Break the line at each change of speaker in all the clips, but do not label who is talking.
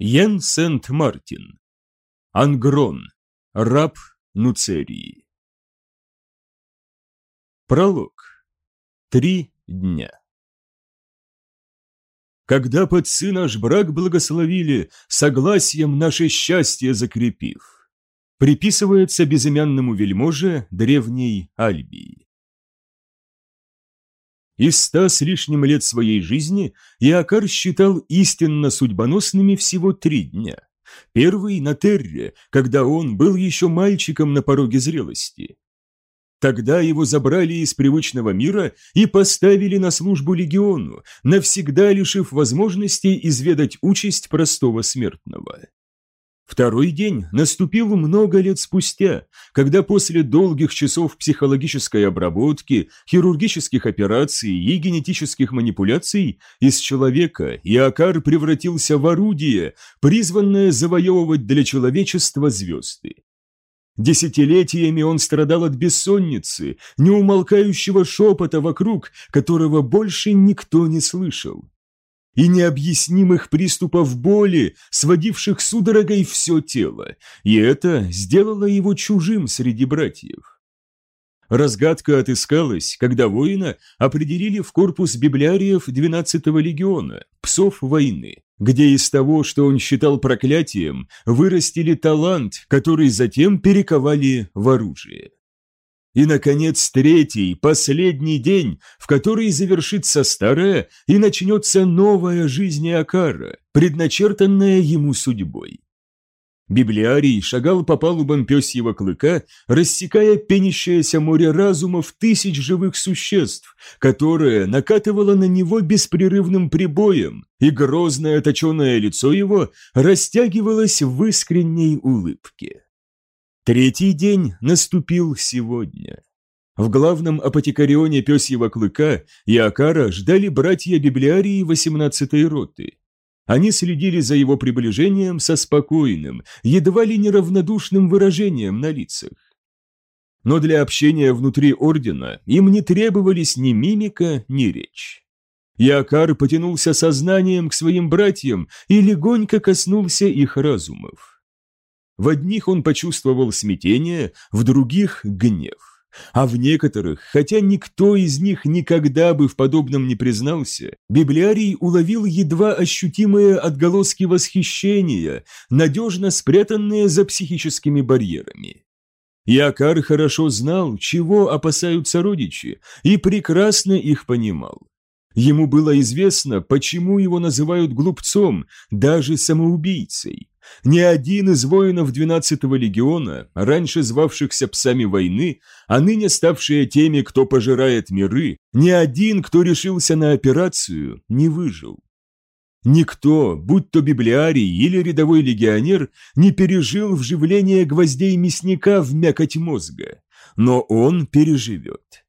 Йен Сент-Мартин. Ангрон. Раб Нуцерии. Пролог. Три дня. Когда подцы наш брак благословили, согласием наше счастье закрепив, приписывается безымянному вельможе древней Альбии. Из ста с лишним лет своей жизни Иакар считал истинно судьбоносными всего три дня. Первый на Терре, когда он был еще мальчиком на пороге зрелости. Тогда его забрали из привычного мира и поставили на службу легиону, навсегда лишив возможности изведать участь простого смертного. Второй день наступил много лет спустя, когда после долгих часов психологической обработки, хирургических операций и генетических манипуляций из человека Иокар превратился в орудие, призванное завоевывать для человечества звезды. Десятилетиями он страдал от бессонницы, неумолкающего шепота вокруг, которого больше никто не слышал и необъяснимых приступов боли, сводивших судорогой все тело, и это сделало его чужим среди братьев. Разгадка отыскалась, когда воина определили в корпус библиариев 12-го легиона, псов войны, где из того, что он считал проклятием, вырастили талант, который затем перековали в оружие. И, наконец, третий, последний день, в который завершится старая и начнется новая жизнь Акара, предначертанная ему судьбой. Библиарий шагал по палубам пёсьего клыка, рассекая пенящееся море разумов тысяч живых существ, которое накатывало на него беспрерывным прибоем, и грозное точеное лицо его растягивалось в искренней улыбке. Третий день наступил сегодня. В главном апотекарионе пёсьего клыка и Акара ждали братья-библиарии 18-й роты. Они следили за его приближением со спокойным, едва ли неравнодушным выражением на лицах. Но для общения внутри ордена им не требовались ни мимика, ни речь. Якар потянулся сознанием к своим братьям и легонько коснулся их разумов. В одних он почувствовал смятение, в других – гнев. А в некоторых, хотя никто из них никогда бы в подобном не признался, библиарий уловил едва ощутимые отголоски восхищения, надежно спрятанные за психическими барьерами. Якар хорошо знал, чего опасаются родичи, и прекрасно их понимал. Ему было известно, почему его называют глупцом, даже самоубийцей. Ни один из воинов 12-го легиона, раньше звавшихся псами войны, а ныне ставшие теми, кто пожирает миры, ни один, кто решился на операцию, не выжил. Никто, будь то библиарий или рядовой легионер, не пережил вживление гвоздей мясника в мякоть мозга, но он переживет.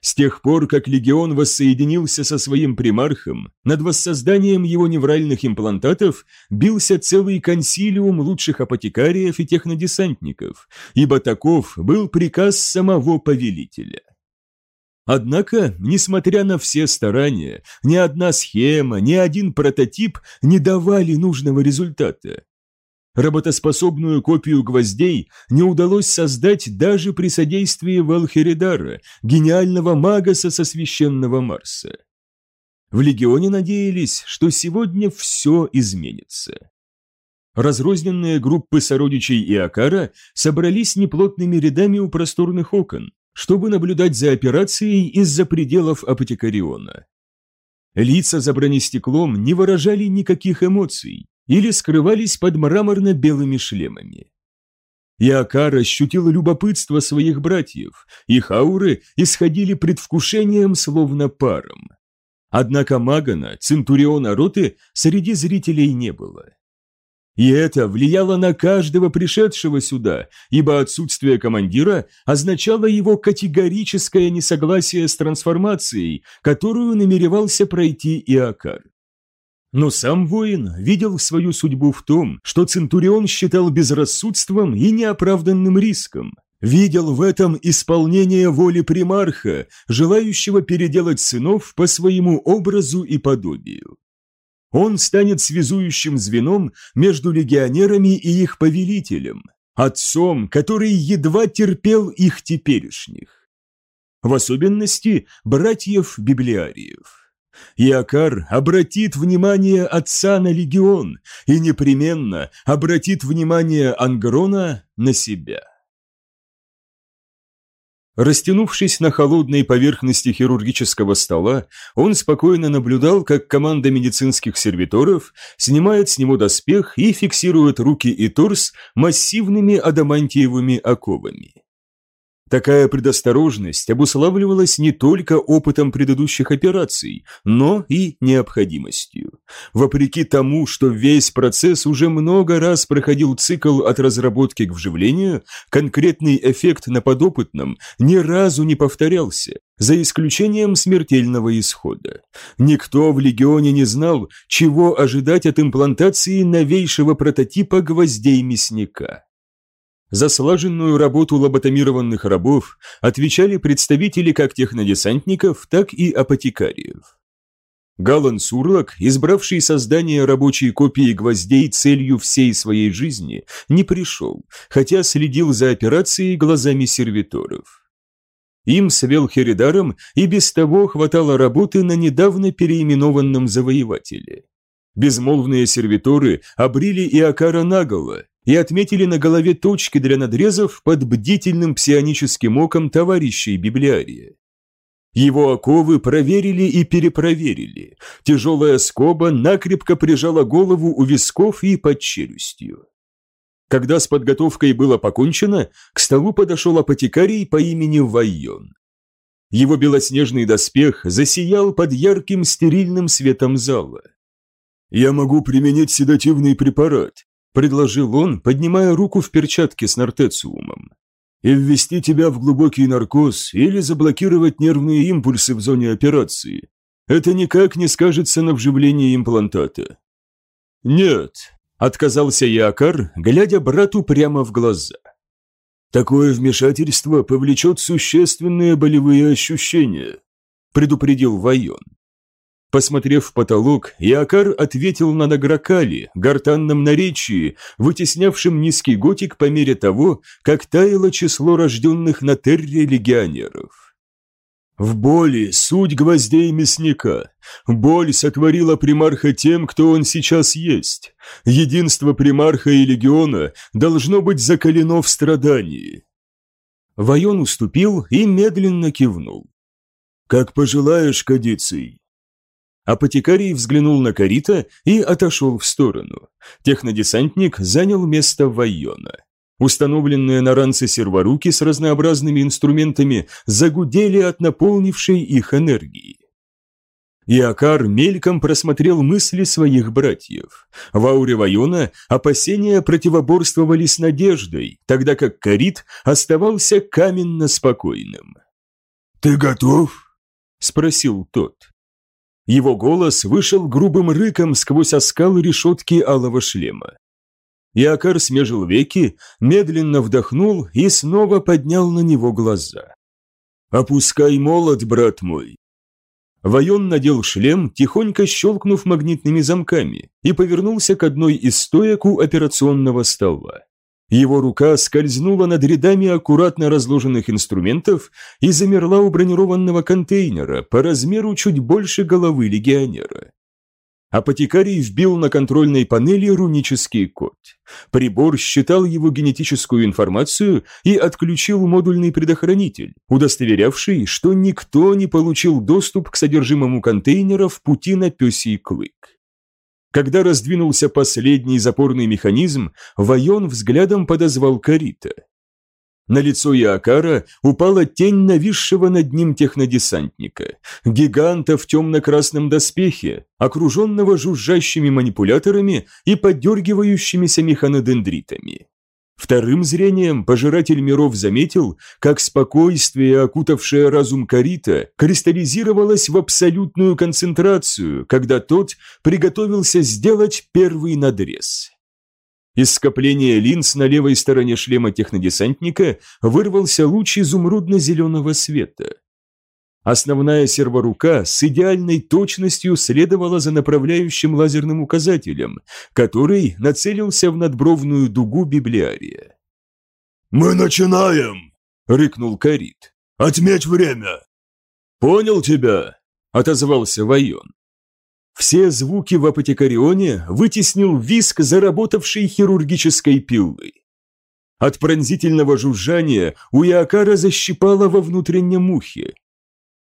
С тех пор, как легион воссоединился со своим примархом, над воссозданием его невральных имплантатов бился целый консилиум лучших апотекариев и технодесантников, ибо таков был приказ самого повелителя. Однако, несмотря на все старания, ни одна схема, ни один прототип не давали нужного результата. Работоспособную копию гвоздей не удалось создать даже при содействии Валхеридара, гениального магаса со священного Марса. В Легионе надеялись, что сегодня все изменится. Разрозненные группы сородичей Иокара собрались неплотными рядами у просторных окон, чтобы наблюдать за операцией из-за пределов апотекариона. Лица за бронестеклом не выражали никаких эмоций, или скрывались под мраморно-белыми шлемами. Иокар ощутил любопытство своих братьев, их ауры исходили предвкушением словно паром. Однако Магана, Центуриона Роты, среди зрителей не было. И это влияло на каждого пришедшего сюда, ибо отсутствие командира означало его категорическое несогласие с трансформацией, которую намеревался пройти Иокар. Но сам воин видел свою судьбу в том, что Центурион считал безрассудством и неоправданным риском. Видел в этом исполнение воли примарха, желающего переделать сынов по своему образу и подобию. Он станет связующим звеном между легионерами и их повелителем, отцом, который едва терпел их теперешних. В особенности братьев-библиариев. Иакар обратит внимание отца на легион и непременно обратит внимание Ангрона на себя. Растянувшись на холодной поверхности хирургического стола, он спокойно наблюдал, как команда медицинских сервиторов снимает с него доспех и фиксирует руки и торс массивными адамантиевыми оковами. Такая предосторожность обуславливалась не только опытом предыдущих операций, но и необходимостью. Вопреки тому, что весь процесс уже много раз проходил цикл от разработки к вживлению, конкретный эффект на подопытном ни разу не повторялся, за исключением смертельного исхода. Никто в Легионе не знал, чего ожидать от имплантации новейшего прототипа гвоздей мясника. За слаженную работу лоботомированных рабов отвечали представители как технодесантников, так и апотекариев. Галан Сурлок, избравший создание рабочей копии гвоздей целью всей своей жизни, не пришел, хотя следил за операцией глазами сервиторов. Им с Велхеридаром и без того хватало работы на недавно переименованном завоевателе. Безмолвные сервиторы обрили Иокара наголо, и отметили на голове точки для надрезов под бдительным псионическим оком товарищей библиария. Его оковы проверили и перепроверили. Тяжелая скоба накрепко прижала голову у висков и под челюстью. Когда с подготовкой было покончено, к столу подошел апотекарий по имени Вайон. Его белоснежный доспех засиял под ярким стерильным светом зала. «Я могу применить седативный препарат», – предложил он, поднимая руку в перчатке с нортециумом. «И ввести тебя в глубокий наркоз или заблокировать нервные импульсы в зоне операции. Это никак не скажется на вживлении имплантата». «Нет», – отказался Якар, глядя брату прямо в глаза. «Такое вмешательство повлечет существенные болевые ощущения», – предупредил Вайон. Посмотрев в потолок, Иокар ответил на Награкали, гортанном наречии, вытеснявшем низкий готик по мере того, как таяло число рожденных на Терре легионеров. В боли суть гвоздей мясника. Боль сотворила примарха тем, кто он сейчас есть. Единство примарха и легиона должно быть закалено в страдании. Вайон уступил и медленно кивнул. «Как пожелаешь, Кадиций», Апотекарий взглянул на Карита и отошел в сторону. Технодесантник занял место Вайона. Установленные на ранце серворуки с разнообразными инструментами загудели от наполнившей их энергии. Иакар мельком просмотрел мысли своих братьев. В ауре Вайона опасения противоборствовали с надеждой, тогда как Карит оставался каменно спокойным. «Ты готов?» – спросил тот. Его голос вышел грубым рыком сквозь оскал решетки алого шлема. Иокар смежил веки, медленно вдохнул и снова поднял на него глаза. «Опускай молот, брат мой!» Вайон надел шлем, тихонько щелкнув магнитными замками, и повернулся к одной из стоек у операционного стола. Его рука скользнула над рядами аккуратно разложенных инструментов и замерла у бронированного контейнера по размеру чуть больше головы легионера. Апотекарий вбил на контрольной панели рунический код. Прибор считал его генетическую информацию и отключил модульный предохранитель, удостоверявший, что никто не получил доступ к содержимому контейнера в пути на пёсий клык. Когда раздвинулся последний запорный механизм, Вайон взглядом подозвал Карита. На лицо Иокара упала тень нависшего над ним технодесантника, гиганта в темно-красном доспехе, окруженного жужжащими манипуляторами и подергивающимися механодендритами. Вторым зрением пожиратель миров заметил, как спокойствие, окутавшее разум Карита, кристаллизировалось в абсолютную концентрацию, когда тот приготовился сделать первый надрез. Из скопления линз на левой стороне шлема технодесантника вырвался луч изумрудно-зеленого света. Основная серворука с идеальной точностью следовала за направляющим лазерным указателем, который нацелился в надбровную дугу библиария.
«Мы начинаем!» — рыкнул Карит. «Отметь время!»
«Понял тебя!» — отозвался Вайон. Все звуки в апотекарионе вытеснил виск заработавшей хирургической пилы. От пронзительного жужжания у Иокара защипало во внутреннем ухе.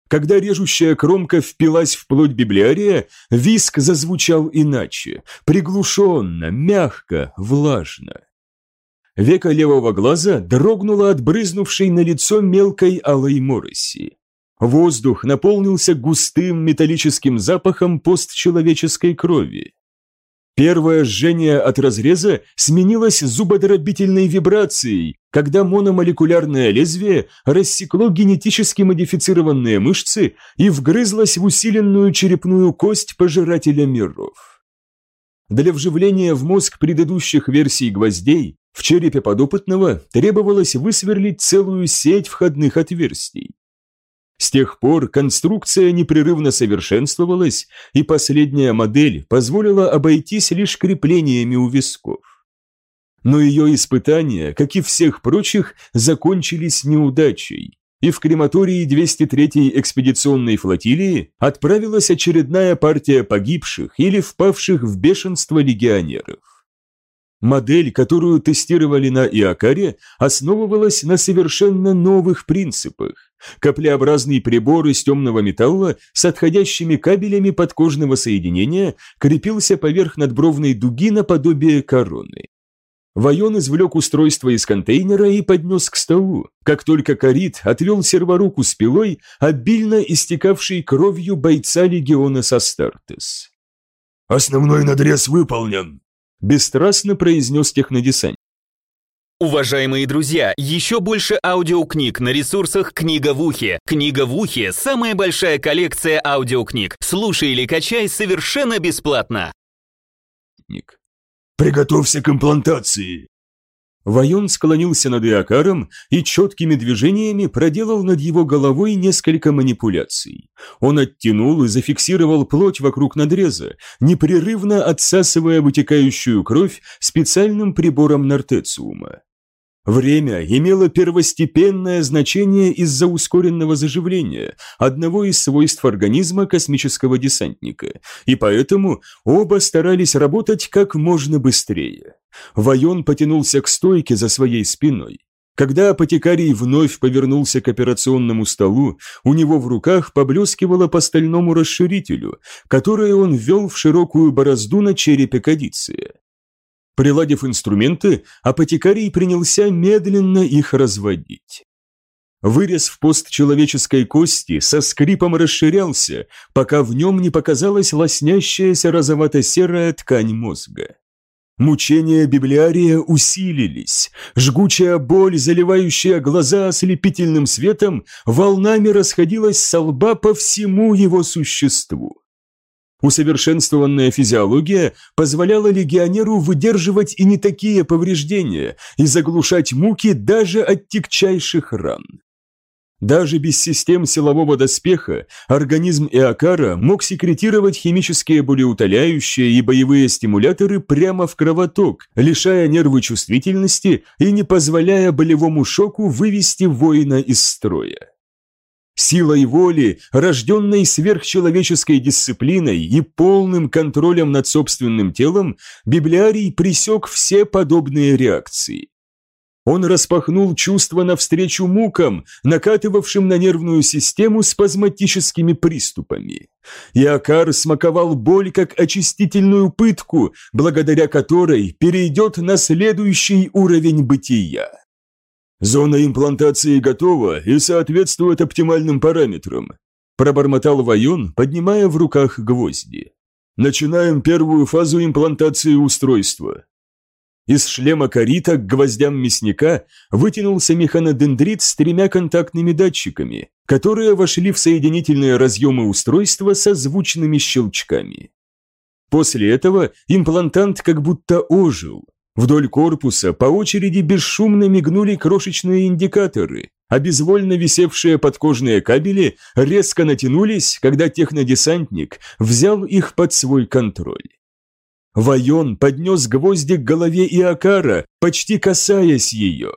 Когда режущая кромка впилась в плоть библиария, виск зазвучал иначе, приглушенно, мягко, влажно. Века левого глаза дрогнуло от брызнувшей на лицо мелкой алой мороси. Воздух наполнился густым металлическим запахом постчеловеческой крови. Первое жжение от разреза сменилось зубодробительной вибрацией, когда мономолекулярное лезвие рассекло генетически модифицированные мышцы и вгрызлось в усиленную черепную кость пожирателя миров. Для вживления в мозг предыдущих версий гвоздей в черепе подопытного требовалось высверлить целую сеть входных отверстий. С тех пор конструкция непрерывно совершенствовалась, и последняя модель позволила обойтись лишь креплениями у висков. Но ее испытания, как и всех прочих, закончились неудачей, и в крематории 203-й экспедиционной флотилии отправилась очередная партия погибших или впавших в бешенство легионеров. Модель, которую тестировали на Иокаре, основывалась на совершенно новых принципах. Каплеобразный прибор из темного металла с отходящими кабелями подкожного соединения крепился поверх надбровной дуги наподобие короны. Вайон извлек устройство из контейнера и поднес к столу, как только Карит отвел серворуку с пилой, обильно истекавшей кровью бойца легиона Састартес.
«Основной надрез выполнен»,
бесстрастно произнес технодесант.
Уважаемые друзья, еще больше аудиокниг на ресурсах «Книга в ухе». «Книга в ухе» — самая большая коллекция аудиокниг. Слушай или качай совершенно бесплатно.
Ник. «Приготовься к имплантации!»
Вайон склонился над Иокаром и четкими движениями проделал над его головой несколько манипуляций. Он оттянул и зафиксировал плоть вокруг надреза, непрерывно отсасывая вытекающую кровь специальным прибором нортециума. Время имело первостепенное значение из-за ускоренного заживления, одного из свойств организма космического десантника, и поэтому оба старались работать как можно быстрее. Вайон потянулся к стойке за своей спиной. Когда апотекарий вновь повернулся к операционному столу, у него в руках поблескивало по стальному расширителю, которое он ввел в широкую борозду на черепе кадиция. Приладив инструменты, апотекарий принялся медленно их разводить. Вырез в пост человеческой кости со скрипом расширялся, пока в нем не показалась лоснящаяся розовато-серая ткань мозга. Мучения библиария усилились. Жгучая боль, заливающая глаза ослепительным светом, волнами расходилась со лба по всему его существу. Усовершенствованная физиология позволяла легионеру выдерживать и не такие повреждения и заглушать муки даже от тягчайших ран. Даже без систем силового доспеха организм Эокара мог секретировать химические болеутоляющие и боевые стимуляторы прямо в кровоток, лишая нервы чувствительности и не позволяя болевому шоку вывести воина из строя. Силой воли, рожденной сверхчеловеческой дисциплиной и полным контролем над собственным телом, библиарий пресек все подобные реакции. Он распахнул чувства навстречу мукам, накатывавшим на нервную систему спазматическими приступами. Иокар смаковал боль как очистительную пытку, благодаря которой перейдет на следующий уровень бытия. «Зона имплантации готова и соответствует оптимальным параметрам», пробормотал Вайон, поднимая в руках гвозди. «Начинаем первую фазу имплантации устройства». Из шлема корита к гвоздям мясника вытянулся механодендрит с тремя контактными датчиками, которые вошли в соединительные разъемы устройства со звучными щелчками. После этого имплантант как будто ожил, Вдоль корпуса по очереди бесшумно мигнули крошечные индикаторы, а безвольно висевшие подкожные кабели резко натянулись, когда технодесантник взял их под свой контроль. Вайон поднес гвозди к голове Иокара, почти касаясь ее.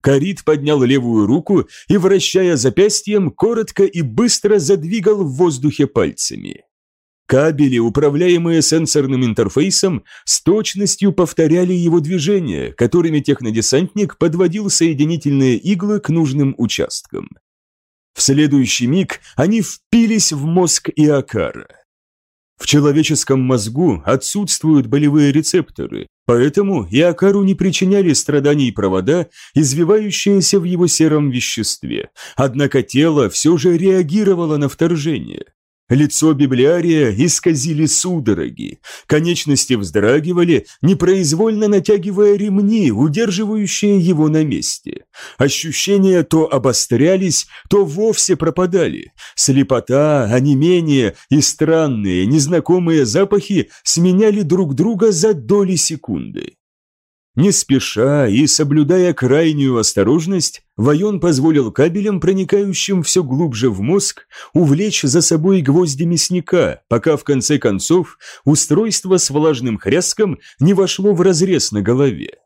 Карит поднял левую руку и, вращая запястьем, коротко и быстро задвигал в воздухе пальцами. Кабели, управляемые сенсорным интерфейсом, с точностью повторяли его движения, которыми технодесантник подводил соединительные иглы к нужным участкам. В следующий миг они впились в мозг Иокара. В человеческом мозгу отсутствуют болевые рецепторы, поэтому Иокару не причиняли страданий провода, извивающиеся в его сером веществе, однако тело все же реагировало на вторжение. Лицо библиария исказили судороги, конечности вздрагивали, непроизвольно натягивая ремни, удерживающие его на месте. Ощущения то обострялись, то вовсе пропадали. Слепота, онемение и странные, незнакомые запахи сменяли друг друга за доли секунды. Не спеша и соблюдая крайнюю осторожность, Вайон позволил кабелям, проникающим все глубже в мозг, увлечь за собой гвозди мясника, пока в конце концов устройство с влажным хряском не вошло в разрез на голове.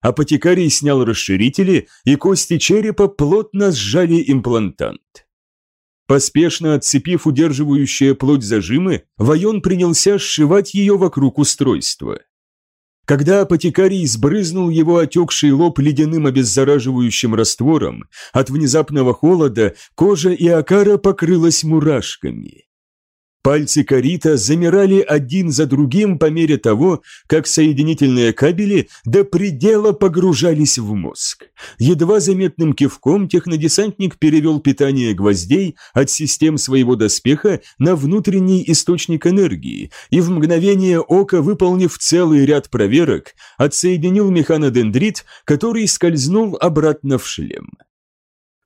Апотекарий снял расширители, и кости черепа плотно сжали имплантант. Поспешно отцепив удерживающие плоть зажимы, Вайон принялся сшивать ее вокруг устройства. Когда апотекарий сбрызнул его отекший лоб ледяным обеззараживающим раствором, от внезапного холода кожа Иокара покрылась мурашками. Пальцы Карита замирали один за другим по мере того, как соединительные кабели до предела погружались в мозг. Едва заметным кивком технодесантник перевел питание гвоздей от систем своего доспеха на внутренний источник энергии и в мгновение ока, выполнив целый ряд проверок, отсоединил механодендрит, который скользнул обратно в шлем.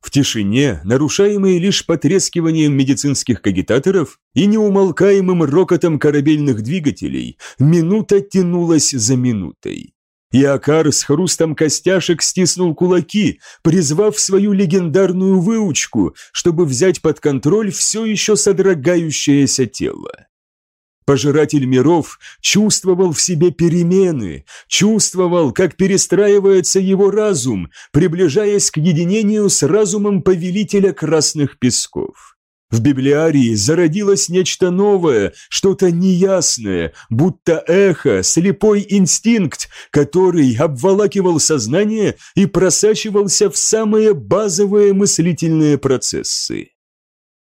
В тишине, нарушаемой лишь потрескиванием медицинских кагитаторов и неумолкаемым рокотом корабельных двигателей, минута тянулась за минутой. Иокар с хрустом костяшек стиснул кулаки, призвав свою легендарную выучку, чтобы взять под контроль все еще содрогающееся тело. Пожиратель миров чувствовал в себе перемены, чувствовал, как перестраивается его разум, приближаясь к единению с разумом повелителя красных песков. В библиарии зародилось нечто новое, что-то неясное, будто эхо, слепой инстинкт, который обволакивал сознание и просачивался в самые базовые мыслительные процессы.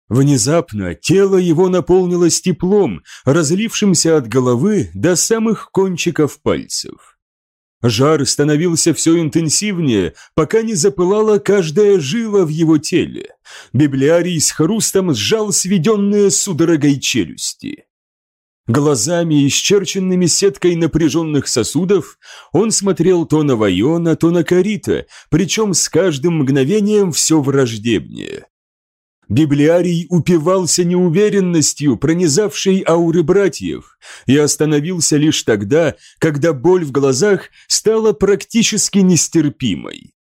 Внезапно тело его наполнилось теплом, разлившимся от головы до самых кончиков пальцев. Жар становился все интенсивнее, пока не запылала каждая жила в его теле. Библиарий с хрустом сжал сведенные судорогой челюсти. Глазами, исчерченными сеткой напряженных сосудов, он смотрел то на Вайона, то на Карита, причем с каждым мгновением все враждебнее. Библиарий упивался неуверенностью, пронизавшей ауры братьев, и остановился лишь тогда, когда боль в глазах стала практически нестерпимой.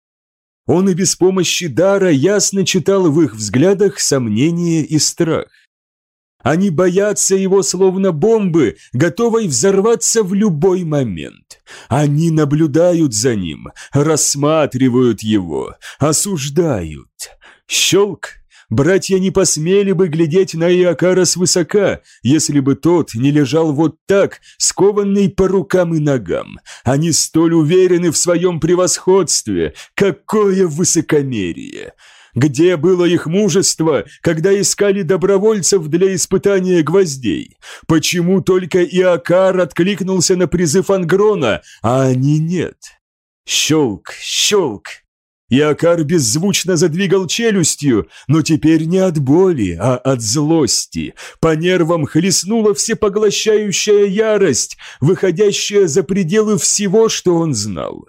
Он и без помощи дара ясно читал в их взглядах сомнение и страх. Они боятся его словно бомбы, готовой взорваться в любой момент. Они наблюдают за ним, рассматривают его, осуждают. Щелк, Братья не посмели бы глядеть на Иокара свысока, если бы тот не лежал вот так, скованный по рукам и ногам. Они столь уверены в своем превосходстве. Какое высокомерие! Где было их мужество, когда искали добровольцев для испытания гвоздей? Почему только Иокар откликнулся на призыв Ангрона, а они нет? Щелк, щелк, Иокар беззвучно задвигал челюстью, но теперь не от боли, а от злости. По нервам хлестнула всепоглощающая ярость, выходящая за пределы всего, что он знал.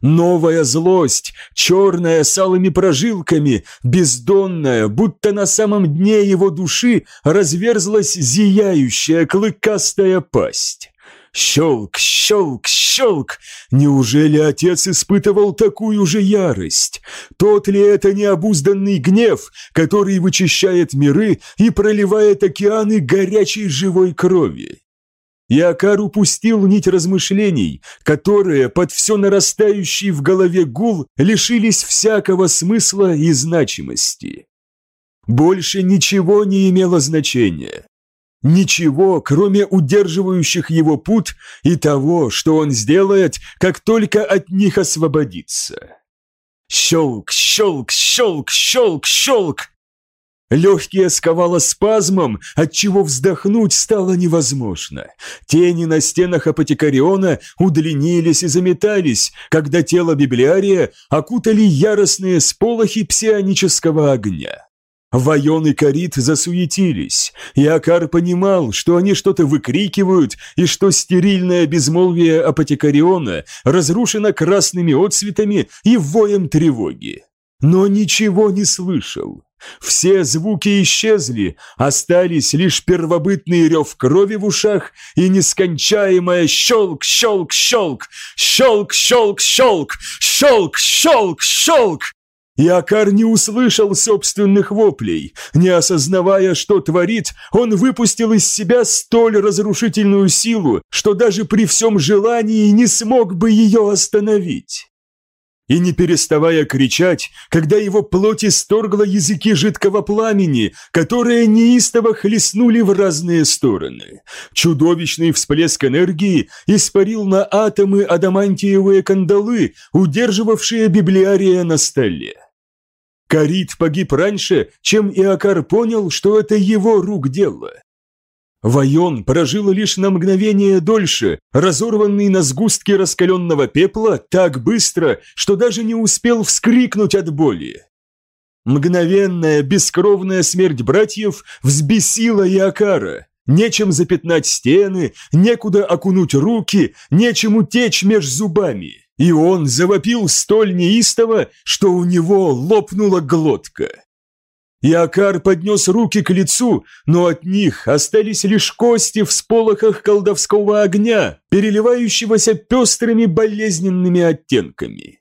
Новая злость, черная с алыми прожилками, бездонная, будто на самом дне его души разверзлась зияющая клыкастая пасть. Щелк, щелк, щелк! Неужели отец испытывал такую же ярость? Тот ли это необузданный гнев, который вычищает миры и проливает океаны горячей живой крови? Иокар упустил нить размышлений, которые под все нарастающий в голове гул лишились всякого смысла и значимости. Больше ничего не имело значения. Ничего, кроме удерживающих его путь и того, что он сделает, как только от них освободится. Щелк, щелк, щелк, щелк, щелк! Легкие сковало спазмом, отчего вздохнуть стало невозможно. Тени на стенах апотекариона удлинились и заметались, когда тело библиария окутали яростные сполохи псионического огня. Вайон и Карит засуетились, и Акар понимал, что они что-то выкрикивают и что стерильное безмолвие апотекариона разрушено красными отцветами и воем тревоги. Но ничего не слышал. Все звуки исчезли, остались лишь первобытный рев крови в ушах и нескончаемое щелк-щелк-щелк, щелк-щелк-щелк, щелк-щелк-щелк, и Акар не услышал собственных воплей. Не осознавая, что творит, он выпустил из себя столь разрушительную силу, что даже при всем желании не смог бы ее остановить. И не переставая кричать, когда его плоть исторгла языки жидкого пламени, которые неистово хлестнули в разные стороны. Чудовищный всплеск энергии испарил на атомы адамантиевые кандалы, удерживавшие библиария на столе. Карит погиб раньше, чем Иокар понял, что это его рук дело. Вайон прожил лишь на мгновение дольше, разорванный на сгустки раскаленного пепла так быстро, что даже не успел вскрикнуть от боли. Мгновенная, бескровная смерть братьев взбесила Иокара. Нечем запятнать стены, некуда окунуть руки, нечему течь меж зубами. И он завопил столь неистово, что у него лопнула глотка. Иокар поднес руки к лицу, но от них остались лишь кости в сполохах колдовского огня, переливающегося пестрыми болезненными оттенками.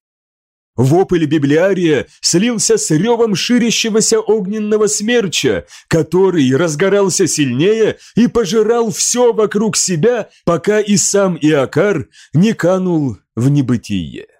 Вопль библиария слился с ревом ширящегося огненного смерча, который разгорался сильнее и пожирал все вокруг себя, пока и сам Иокар не канул в небытие.